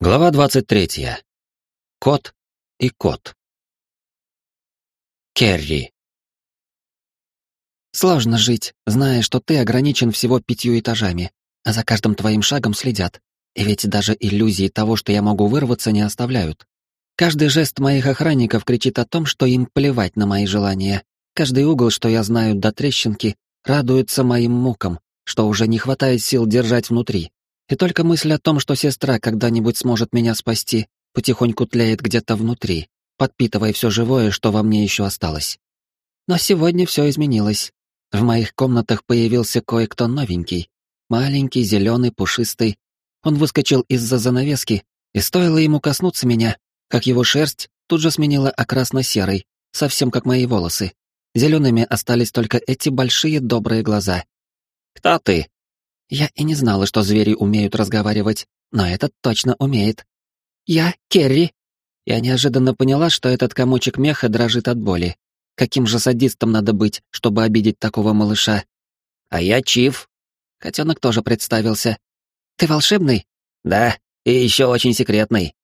Глава 23. Кот и кот. Керри. Сложно жить, зная, что ты ограничен всего пятью этажами, а за каждым твоим шагом следят. И ведь даже иллюзии того, что я могу вырваться, не оставляют. Каждый жест моих охранников кричит о том, что им плевать на мои желания. Каждый угол, что я знаю до трещинки, радуется моим мукам, что уже не хватает сил держать внутри. И только мысль о том, что сестра когда-нибудь сможет меня спасти, потихоньку тлеет где-то внутри, подпитывая все живое, что во мне еще осталось. Но сегодня все изменилось. В моих комнатах появился кое-кто новенький. Маленький, зеленый, пушистый. Он выскочил из-за занавески, и стоило ему коснуться меня, как его шерсть тут же сменила окрас на серый, совсем как мои волосы. Зелеными остались только эти большие добрые глаза. «Кто ты?» Я и не знала, что звери умеют разговаривать, но этот точно умеет. «Я Керри». Я неожиданно поняла, что этот комочек меха дрожит от боли. Каким же садистом надо быть, чтобы обидеть такого малыша? «А я Чиф». Котенок тоже представился. «Ты волшебный?» «Да, и еще очень секретный».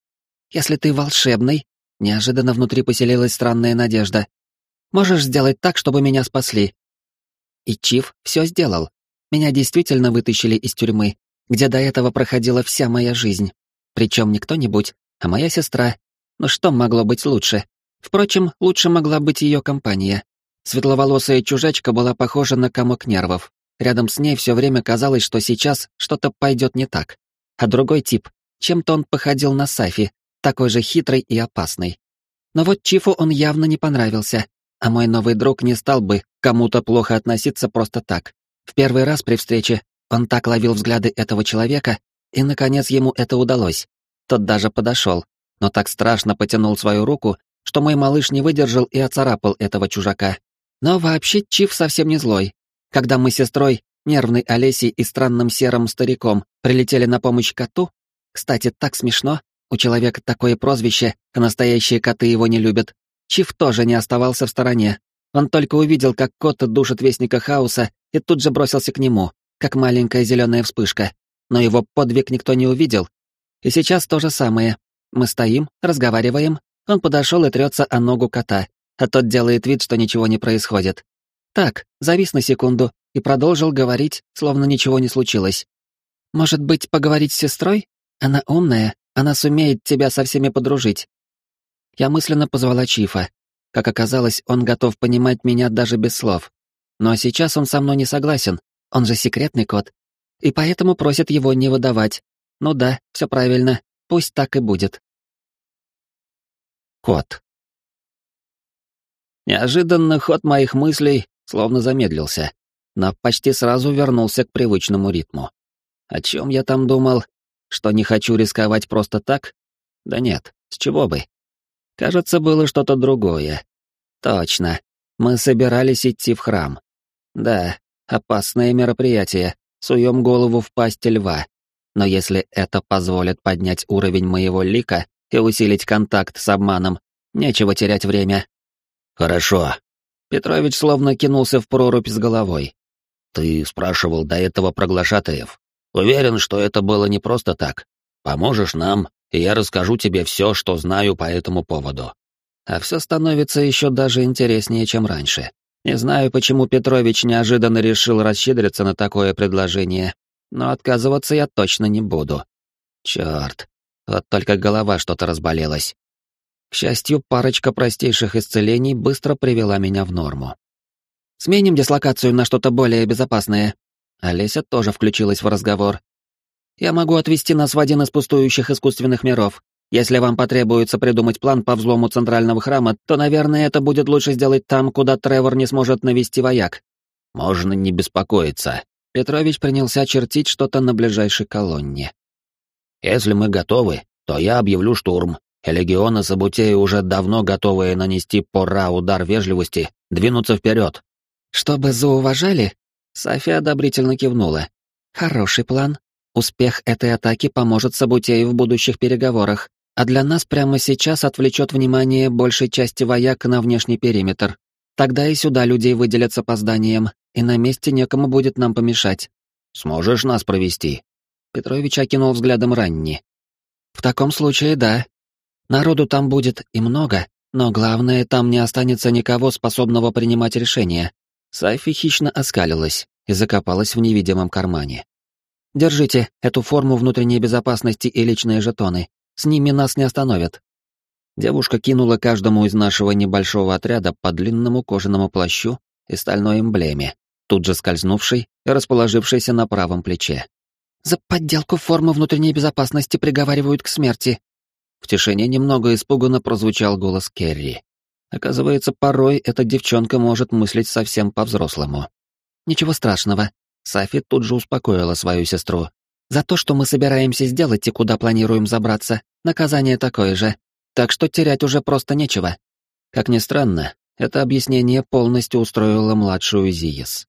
«Если ты волшебный...» Неожиданно внутри поселилась странная надежда. «Можешь сделать так, чтобы меня спасли?» И Чиф все сделал. Меня действительно вытащили из тюрьмы, где до этого проходила вся моя жизнь. Причем не кто-нибудь, а моя сестра. Ну что могло быть лучше? Впрочем, лучше могла быть ее компания. Светловолосая чужачка была похожа на комок нервов. Рядом с ней все время казалось, что сейчас что-то пойдет не так. А другой тип, чем-то он походил на Сафи, такой же хитрый и опасный. Но вот Чифу он явно не понравился, а мой новый друг не стал бы кому-то плохо относиться просто так. В первый раз при встрече он так ловил взгляды этого человека, и, наконец, ему это удалось. Тот даже подошел, но так страшно потянул свою руку, что мой малыш не выдержал и оцарапал этого чужака. Но вообще Чиф совсем не злой. Когда мы с сестрой, нервной Олесей и странным серым стариком прилетели на помощь коту, кстати, так смешно, у человека такое прозвище, а настоящие коты его не любят, Чиф тоже не оставался в стороне. Он только увидел, как кот душит Вестника Хаоса и тут же бросился к нему, как маленькая зеленая вспышка. Но его подвиг никто не увидел. И сейчас то же самое. Мы стоим, разговариваем, он подошел и трется о ногу кота, а тот делает вид, что ничего не происходит. Так, завис на секунду и продолжил говорить, словно ничего не случилось. «Может быть, поговорить с сестрой? Она умная, она сумеет тебя со всеми подружить». Я мысленно позвала Чифа. Как оказалось, он готов понимать меня даже без слов. Но сейчас он со мной не согласен, он же секретный код. И поэтому просит его не выдавать. Ну да, все правильно, пусть так и будет. Кот. Неожиданно ход моих мыслей словно замедлился, но почти сразу вернулся к привычному ритму. О чем я там думал? Что не хочу рисковать просто так? Да нет, с чего бы? Кажется, было что-то другое. Точно, мы собирались идти в храм. Да, опасное мероприятие, суем голову в пасть льва. Но если это позволит поднять уровень моего лика и усилить контакт с обманом, нечего терять время. Хорошо. Петрович словно кинулся в прорубь с головой. Ты спрашивал до этого про глашатаев. Уверен, что это было не просто так. Поможешь нам, и я расскажу тебе все, что знаю по этому поводу. А все становится еще даже интереснее, чем раньше. Не знаю, почему Петрович неожиданно решил расщедриться на такое предложение, но отказываться я точно не буду. Черт, вот только голова что-то разболелась. К счастью, парочка простейших исцелений быстро привела меня в норму. «Сменим дислокацию на что-то более безопасное». Олеся тоже включилась в разговор. «Я могу отвести нас в один из пустующих искусственных миров. Если вам потребуется придумать план по взлому центрального храма, то, наверное, это будет лучше сделать там, куда Тревор не сможет навести вояк. Можно не беспокоиться. Петрович принялся чертить что-то на ближайшей колонне. Если мы готовы, то я объявлю штурм. Легионы Сабутеи, уже давно готовые нанести пора удар вежливости, двинуться вперед. Чтобы зауважали? София одобрительно кивнула. Хороший план. Успех этой атаки поможет Сабутею в будущих переговорах а для нас прямо сейчас отвлечет внимание большей части вояк на внешний периметр. Тогда и сюда людей выделят с опозданием, и на месте некому будет нам помешать. Сможешь нас провести? Петрович окинул взглядом Ранни. В таком случае да. Народу там будет и много, но главное, там не останется никого, способного принимать решения. Сайфи хищно оскалилась и закопалась в невидимом кармане. Держите эту форму внутренней безопасности и личные жетоны. С ними нас не остановят. Девушка кинула каждому из нашего небольшого отряда по длинному кожаному плащу и стальной эмблеме, тут же скользнувшей и расположившейся на правом плече. «За подделку формы внутренней безопасности приговаривают к смерти». В тишине немного испуганно прозвучал голос Керри. Оказывается, порой эта девчонка может мыслить совсем по-взрослому. «Ничего страшного, Сафи тут же успокоила свою сестру. «За то, что мы собираемся сделать и куда планируем забраться, наказание такое же. Так что терять уже просто нечего». Как ни странно, это объяснение полностью устроило младшую Зиес.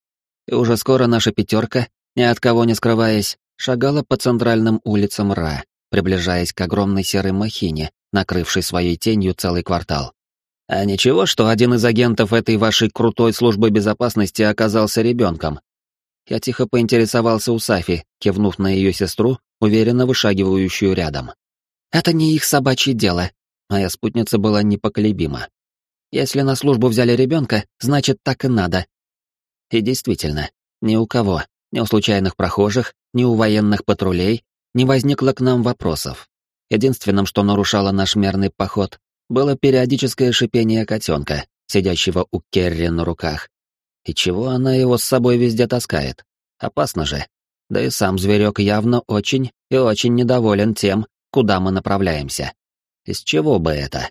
И уже скоро наша пятерка, ни от кого не скрываясь, шагала по центральным улицам Ра, приближаясь к огромной серой махине, накрывшей своей тенью целый квартал. А ничего, что один из агентов этой вашей крутой службы безопасности оказался ребенком, я тихо поинтересовался у Сафи, кивнув на ее сестру, уверенно вышагивающую рядом. «Это не их собачье дело», — моя спутница была непоколебима. «Если на службу взяли ребенка, значит, так и надо». И действительно, ни у кого, ни у случайных прохожих, ни у военных патрулей не возникло к нам вопросов. Единственным, что нарушало наш мерный поход, было периодическое шипение котенка, сидящего у Керри на руках, и чего она его с собой везде таскает? Опасно же. Да и сам зверек явно очень и очень недоволен тем, куда мы направляемся. Из чего бы это?